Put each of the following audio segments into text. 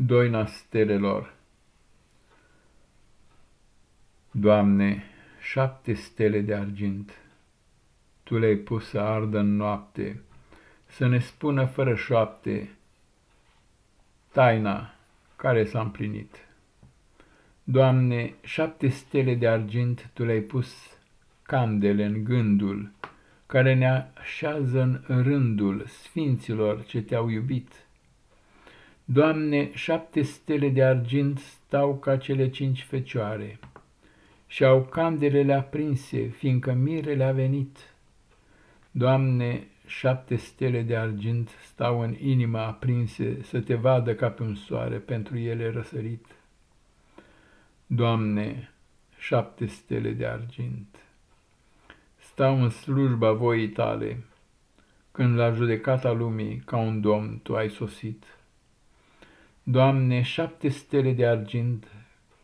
Doina stelelor Doamne, șapte stele de argint, Tu le-ai pus să ardă în noapte, Să ne spună fără șoapte Taina care s-a împlinit. Doamne, șapte stele de argint Tu le-ai pus candele în gândul, Care ne așează în rândul Sfinților ce Te-au iubit Doamne, șapte stele de argint stau ca cele cinci fecioare și au candelele aprinse, fiindcă mirele a venit. Doamne, șapte stele de argint stau în inima aprinse să te vadă ca pe un soare pentru ele răsărit. Doamne, șapte stele de argint stau în slujba voii tale, când la judecata lumii ca un domn tu ai sosit. Doamne, șapte stele de argint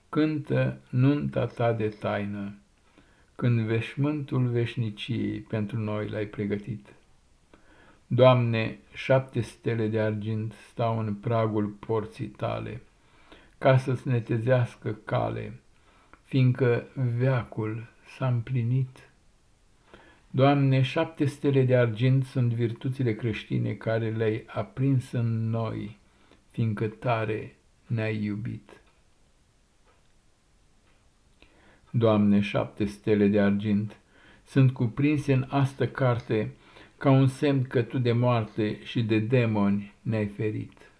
cântă nunta ta de taină, când veșmântul veșniciei pentru noi l-ai pregătit. Doamne, șapte stele de argint stau în pragul porții tale, ca să-ți netezească cale, fiindcă veacul s-a împlinit. Doamne, șapte stele de argint sunt virtuțile creștine care le-ai aprins în noi, fiindcă tare ne-ai iubit. Doamne, șapte stele de argint sunt cuprinse în astă carte ca un semn că Tu de moarte și de demoni ne-ai ferit.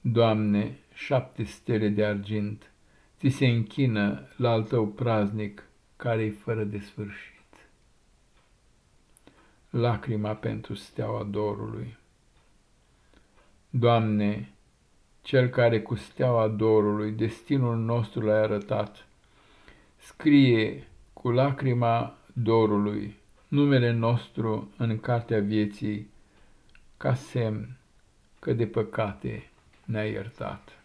Doamne, șapte stele de argint ți se închină la al Tău praznic care-i fără de sfârșit. Lacrima pentru steaua dorului Doamne, Cel care cu steaua dorului destinul nostru l-ai arătat, scrie cu lacrima dorului numele nostru în cartea vieții, ca semn că de păcate ne-ai iertat.